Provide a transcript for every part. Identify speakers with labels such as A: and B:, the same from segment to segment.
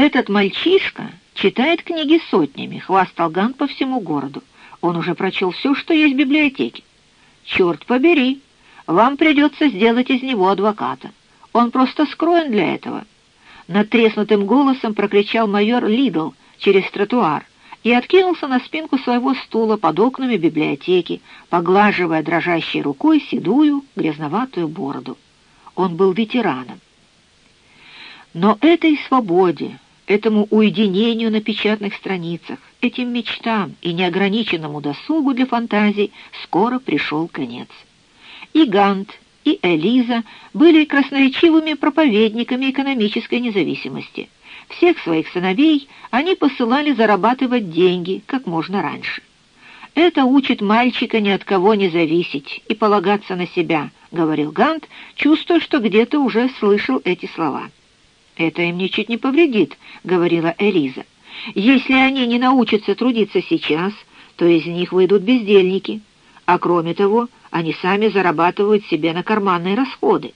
A: «Этот мальчишка читает книги сотнями», — хвастал Гант по всему городу. «Он уже прочел все, что есть в библиотеке». «Черт побери! Вам придется сделать из него адвоката. Он просто скроен для этого». Натреснутым голосом прокричал майор Лидл через тротуар и откинулся на спинку своего стула под окнами библиотеки, поглаживая дрожащей рукой седую грязноватую бороду. Он был ветераном. Но этой свободе, этому уединению на печатных страницах, этим мечтам и неограниченному досугу для фантазий скоро пришел конец. И Гант, и Элиза были красноречивыми проповедниками экономической независимости. Всех своих сыновей они посылали зарабатывать деньги как можно раньше. «Это учит мальчика ни от кого не зависеть и полагаться на себя», — говорил Гант, чувствуя, что где-то уже слышал эти слова. «Это им ничуть не повредит», — говорила Элиза. «Если они не научатся трудиться сейчас, то из них выйдут бездельники. А кроме того, они сами зарабатывают себе на карманные расходы».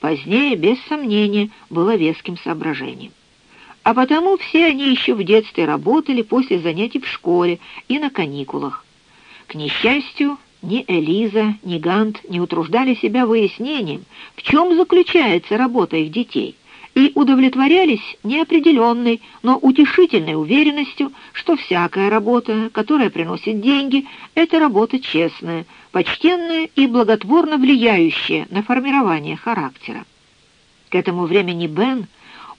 A: Позднее, без сомнения, было веским соображением. А потому все они еще в детстве работали после занятий в школе и на каникулах. К несчастью, ни Элиза, ни Гант не утруждали себя выяснением, в чем заключается работа их детей — и удовлетворялись неопределенной, но утешительной уверенностью, что всякая работа, которая приносит деньги, это работа честная, почтенная и благотворно влияющая на формирование характера. К этому времени Бен,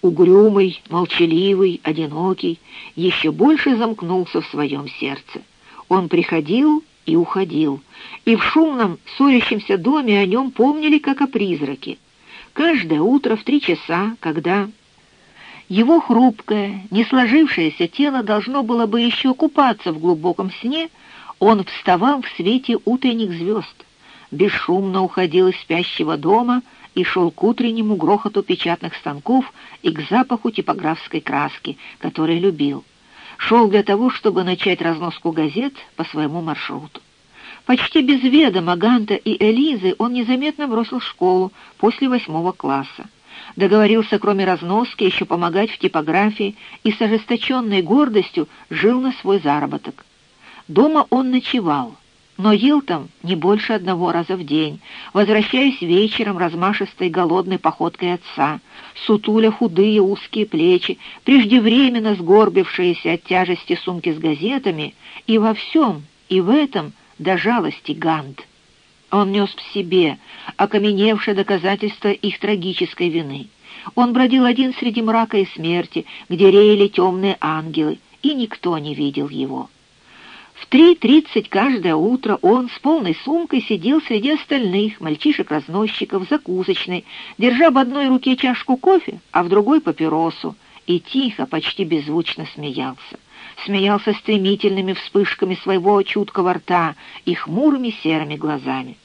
A: угрюмый, молчаливый, одинокий, еще больше замкнулся в своем сердце. Он приходил и уходил, и в шумном, ссорящемся доме о нем помнили как о призраке. Каждое утро в три часа, когда его хрупкое, не сложившееся тело должно было бы еще купаться в глубоком сне, он вставал в свете утренних звезд, бесшумно уходил из спящего дома и шел к утреннему грохоту печатных станков и к запаху типографской краски, который любил. Шел для того, чтобы начать разноску газет по своему маршруту. Почти без ведома Ганта и Элизы он незаметно бросил школу после восьмого класса. Договорился, кроме разноски, еще помогать в типографии и с ожесточенной гордостью жил на свой заработок. Дома он ночевал, но ел там не больше одного раза в день, возвращаясь вечером размашистой голодной походкой отца, сутуля худые узкие плечи, преждевременно сгорбившиеся от тяжести сумки с газетами, и во всем, и в этом до жалости Гант. Он нес в себе окаменевшее доказательство их трагической вины. Он бродил один среди мрака и смерти, где реяли темные ангелы, и никто не видел его. В три тридцать каждое утро он с полной сумкой сидел среди остальных мальчишек-разносчиков закусочной, держа в одной руке чашку кофе, а в другой — папиросу, и тихо, почти беззвучно смеялся смеялся стремительными вспышками своего чуткого рта и хмурыми серыми глазами.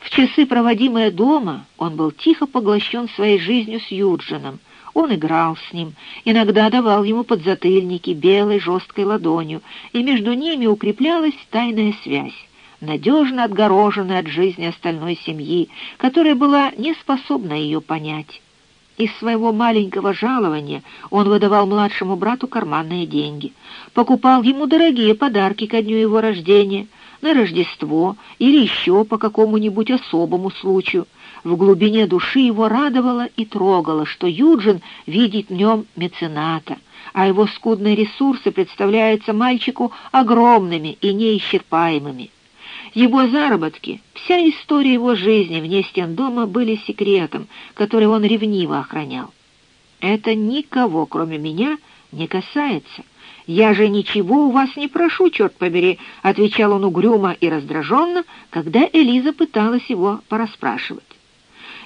A: В часы, проводимые дома, он был тихо поглощен своей жизнью с Юджином. Он играл с ним, иногда давал ему подзатыльники белой жесткой ладонью, и между ними укреплялась тайная связь, надежно отгороженная от жизни остальной семьи, которая была не способна ее понять. Из своего маленького жалования он выдавал младшему брату карманные деньги, покупал ему дорогие подарки ко дню его рождения, на Рождество или еще по какому-нибудь особому случаю. В глубине души его радовало и трогало, что Юджин видит в нем мецената, а его скудные ресурсы представляются мальчику огромными и неисчерпаемыми. Его заработки, вся история его жизни вне стен дома были секретом, который он ревниво охранял. «Это никого, кроме меня, не касается. Я же ничего у вас не прошу, черт побери», — отвечал он угрюмо и раздраженно, когда Элиза пыталась его порасспрашивать.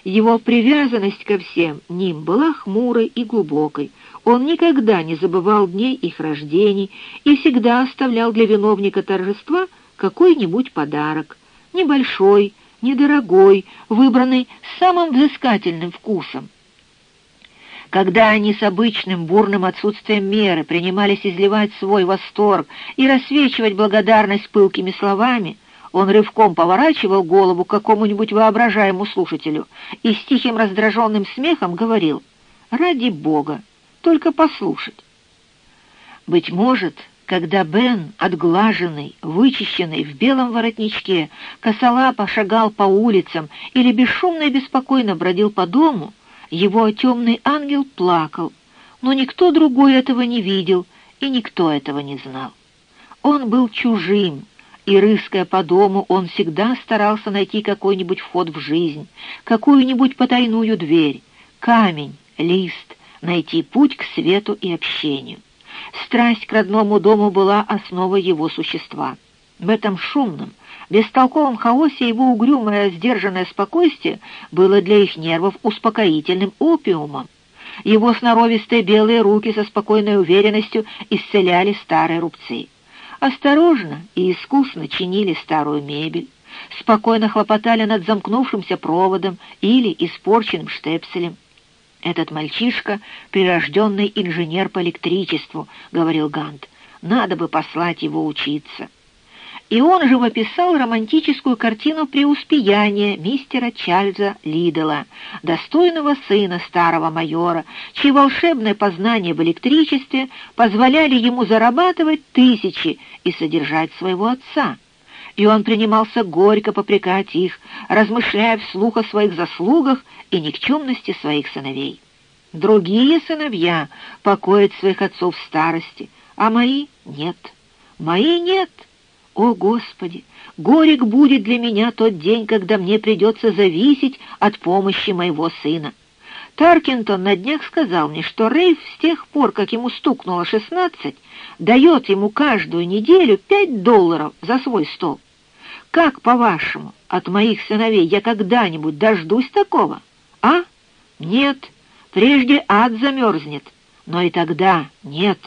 A: Его привязанность ко всем ним была хмурой и глубокой. Он никогда не забывал дней их рождений и всегда оставлял для виновника торжества — какой-нибудь подарок, небольшой, недорогой, выбранный с самым взыскательным вкусом. Когда они с обычным бурным отсутствием меры принимались изливать свой восторг и рассвечивать благодарность пылкими словами, он рывком поворачивал голову к какому-нибудь воображаемому слушателю и с тихим раздраженным смехом говорил «Ради Бога, только послушать. Быть может, когда Бен, отглаженный, вычищенный в белом воротничке, косолапо шагал по улицам или бесшумно и беспокойно бродил по дому, его темный ангел плакал, но никто другой этого не видел, и никто этого не знал. Он был чужим, и, рыская по дому, он всегда старался найти какой-нибудь вход в жизнь, какую-нибудь потайную дверь, камень, лист, найти путь к свету и общению. Страсть к родному дому была основой его существа. В этом шумном, бестолковом хаосе его угрюмое, сдержанное спокойствие было для их нервов успокоительным опиумом. Его сноровистые белые руки со спокойной уверенностью исцеляли старые рубцы осторожно и искусно чинили старую мебель, спокойно хлопотали над замкнувшимся проводом или испорченным штепселем. «Этот мальчишка — прирожденный инженер по электричеству», — говорил Гант. «Надо бы послать его учиться» и он живописал романтическую картину преуспеяния мистера Чарльза Лидела, достойного сына старого майора, чьи волшебные познания в электричестве позволяли ему зарабатывать тысячи и содержать своего отца. И он принимался горько попрекать их, размышляя вслух о своих заслугах и никчемности своих сыновей. Другие сыновья покоят своих отцов в старости, а мои нет. Мои нет — о, Господи! Горек будет для меня тот день, когда мне придется зависеть от помощи моего сына. Таркинтон на днях сказал мне, что Рейв с тех пор, как ему стукнуло шестнадцать, дает ему каждую неделю пять долларов за свой стол. Как, по-вашему, от моих сыновей я когда-нибудь дождусь такого? А? Нет, прежде ад замерзнет, но и тогда нет».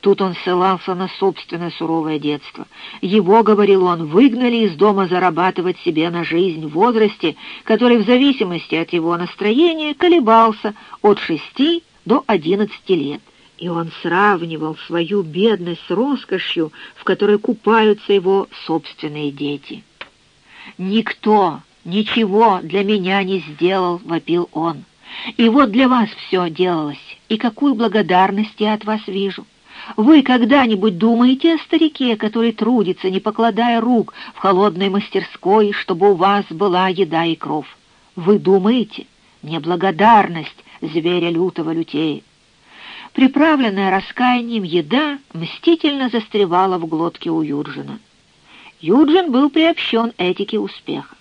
A: Тут он ссылался на собственное суровое детство. Его, говорил он, выгнали из дома зарабатывать себе на жизнь в возрасте, который в зависимости от его настроения колебался от шести до одиннадцати лет. И он сравнивал свою бедность с роскошью, в которой купаются его собственные дети. «Никто ничего для меня не сделал», — вопил он. «И вот для вас все делалось, и какую благодарность я от вас вижу». Вы когда-нибудь думаете о старике, который трудится, не покладая рук в холодной мастерской, чтобы у вас была еда и кров? Вы думаете? Неблагодарность зверя лютого лютея. Приправленная раскаянием еда мстительно застревала в глотке у Юджина. Юджин был приобщен этике успеха.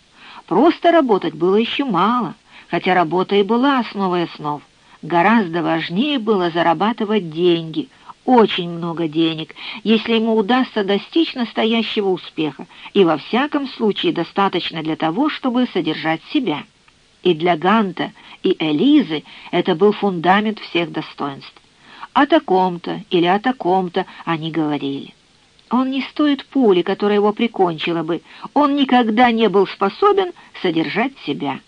A: Просто работать было еще мало, хотя работа и была основой основ. Гораздо важнее было зарабатывать деньги, очень много денег, если ему удастся достичь настоящего успеха, и во всяком случае достаточно для того, чтобы содержать себя. И для Ганта и Элизы это был фундамент всех достоинств. О таком-то или о таком-то они говорили. Он не стоит пули, которая его прикончила бы. Он никогда не был способен содержать себя.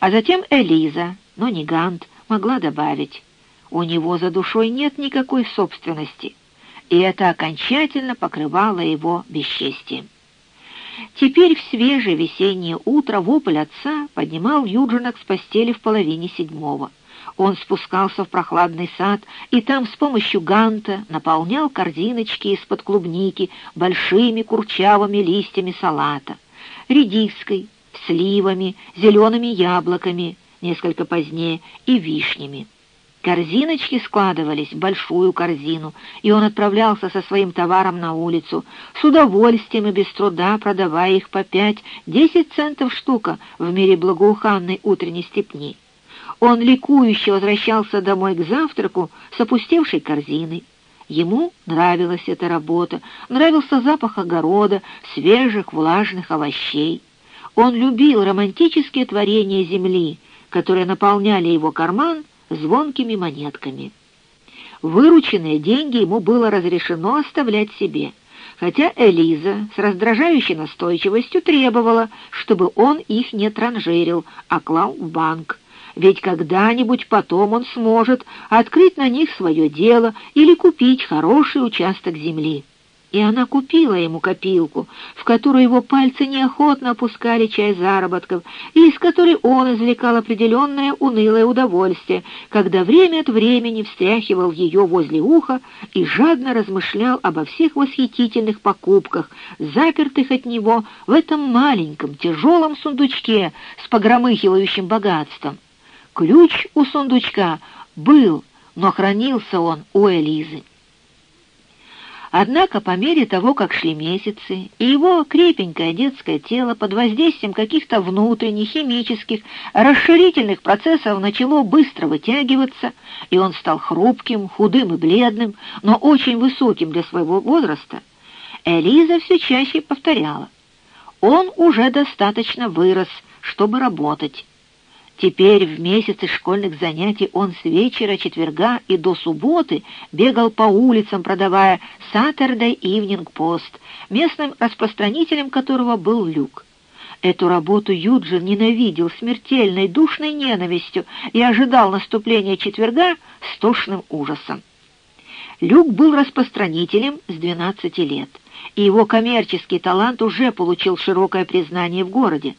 A: А затем Элиза, но не Гант, могла добавить. У него за душой нет никакой собственности, и это окончательно покрывало его бесчестием. Теперь в свежее весеннее утро вопль отца поднимал Юджина с постели в половине седьмого. Он спускался в прохладный сад и там с помощью ганта наполнял корзиночки из-под клубники большими курчавыми листьями салата, редиской, сливами, зелеными яблоками, несколько позднее, и вишнями. Корзиночки складывались в большую корзину, и он отправлялся со своим товаром на улицу, с удовольствием и без труда продавая их по пять-десять центов штука в мире благоуханной утренней степни. Он ликующе возвращался домой к завтраку с опустевшей корзиной. Ему нравилась эта работа, нравился запах огорода, свежих влажных овощей. Он любил романтические творения земли, которые наполняли его карман звонкими монетками. Вырученные деньги ему было разрешено оставлять себе, хотя Элиза с раздражающей настойчивостью требовала, чтобы он их не транжирил, а клал в банк. Ведь когда-нибудь потом он сможет открыть на них свое дело или купить хороший участок земли. И она купила ему копилку, в которую его пальцы неохотно опускали часть заработков, и из которой он извлекал определенное унылое удовольствие, когда время от времени встряхивал ее возле уха и жадно размышлял обо всех восхитительных покупках, запертых от него в этом маленьком тяжелом сундучке с погромыхивающим богатством. Ключ у сундучка был, но хранился он у Элизы. Однако по мере того, как шли месяцы, и его крепенькое детское тело под воздействием каких-то внутренних, химических, расширительных процессов начало быстро вытягиваться, и он стал хрупким, худым и бледным, но очень высоким для своего возраста, Элиза все чаще повторяла. Он уже достаточно вырос, чтобы работать. Теперь в месяцы школьных занятий он с вечера четверга и до субботы бегал по улицам, продавая Saturday Evening Post, местным распространителем которого был Люк. Эту работу Юджин ненавидел смертельной душной ненавистью и ожидал наступления четверга с тошным ужасом. Люк был распространителем с 12 лет, и его коммерческий талант уже получил широкое признание в городе.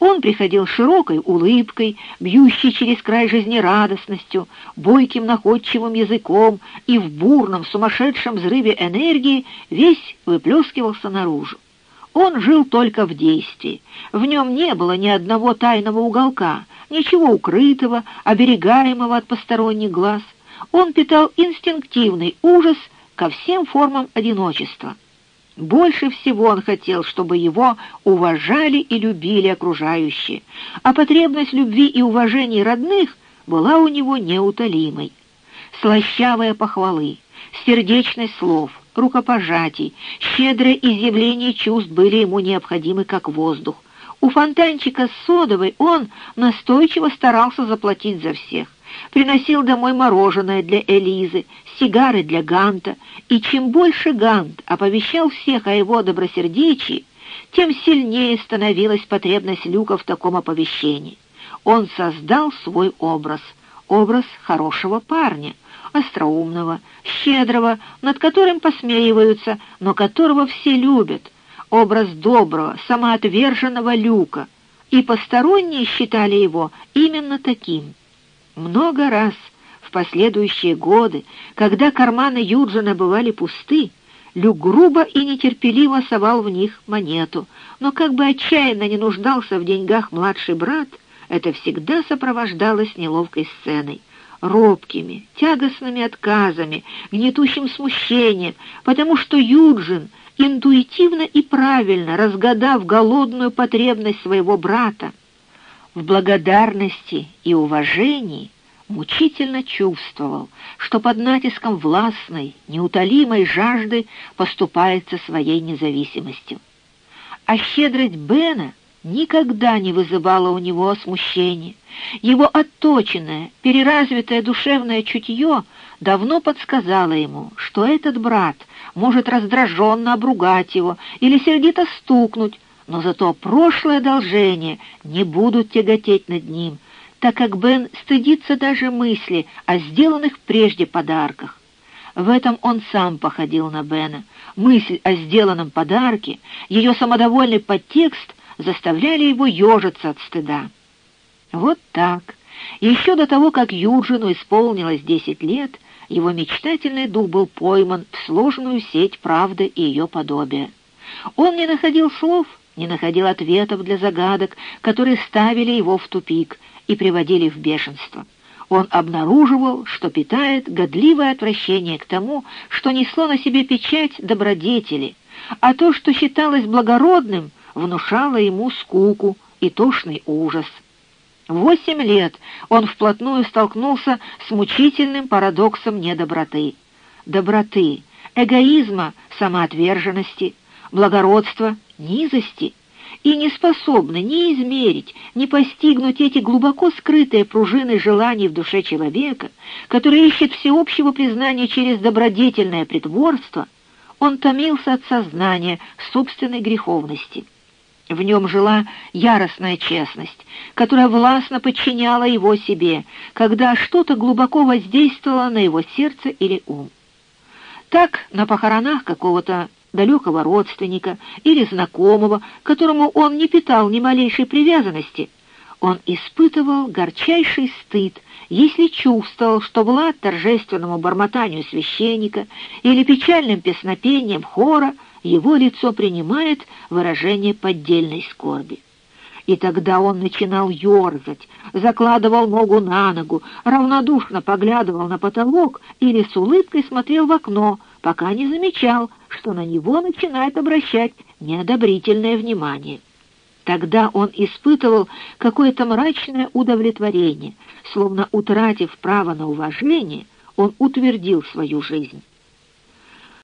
A: Он приходил широкой улыбкой, бьющей через край жизнерадостностью, бойким находчивым языком и в бурном сумасшедшем взрыве энергии весь выплескивался наружу. Он жил только в действии. В нем не было ни одного тайного уголка, ничего укрытого, оберегаемого от посторонних глаз. Он питал инстинктивный ужас ко всем формам одиночества. Больше всего он хотел, чтобы его уважали и любили окружающие, а потребность любви и уважения родных была у него неутолимой. Слащавые похвалы, сердечность слов, рукопожатий, щедрое изъявление чувств были ему необходимы как воздух. У фонтанчика с содовой он настойчиво старался заплатить за всех приносил домой мороженое для Элизы, сигары для Ганта, и чем больше Гант оповещал всех о его добросердечии, тем сильнее становилась потребность Люка в таком оповещении. Он создал свой образ, образ хорошего парня, остроумного, щедрого, над которым посмеиваются, но которого все любят, образ доброго, самоотверженного Люка, и посторонние считали его именно таким. Много раз в последующие годы, когда карманы Юджина бывали пусты, Люк грубо и нетерпеливо совал в них монету, но как бы отчаянно не нуждался в деньгах младший брат, это всегда сопровождалось неловкой сценой, робкими, тягостными отказами, гнетущим смущением, потому что Юджин, интуитивно и правильно разгадав голодную потребность своего брата, в благодарности и уважении мучительно чувствовал, что под натиском властной, неутолимой жажды поступается своей независимостью. А щедрость Бена никогда не вызывала у него смущения. Его отточенное, переразвитое душевное чутье давно подсказало ему, что этот брат может раздраженно обругать его или сердито стукнуть, но зато прошлое одолжение не будут тяготеть над ним, так как Бен стыдится даже мысли о сделанных прежде подарках. В этом он сам походил на Бена. Мысль о сделанном подарке, ее самодовольный подтекст заставляли его ежиться от стыда. Вот так. Еще до того, как Юджину исполнилось десять лет, его мечтательный дух был пойман в сложную сеть правды и ее подобия. Он не находил слов, не находил ответов для загадок, которые ставили его в тупик и приводили в бешенство. Он обнаруживал, что питает годливое отвращение к тому, что несло на себе печать добродетели, а то, что считалось благородным, внушало ему скуку и тошный ужас. Восемь лет он вплотную столкнулся с мучительным парадоксом недоброты. Доброты, эгоизма, самоотверженности, благородства низости и не способны ни измерить, ни постигнуть эти глубоко скрытые пружины желаний в душе человека, который ищет всеобщего признания через добродетельное притворство, он томился от сознания собственной греховности. В нем жила яростная честность, которая властно подчиняла его себе, когда что-то глубоко воздействовало на его сердце или ум. Так, на похоронах какого-то далекого родственника или знакомого, которому он не питал ни малейшей привязанности, он испытывал горчайший стыд, если чувствовал, что Влад торжественному бормотанию священника или печальным песнопением хора его лицо принимает выражение поддельной скорби. И тогда он начинал ерзать, закладывал ногу на ногу, равнодушно поглядывал на потолок или с улыбкой смотрел в окно, пока не замечал, что на него начинает обращать неодобрительное внимание. Тогда он испытывал какое-то мрачное удовлетворение, словно утратив право на уважение, он утвердил свою жизнь.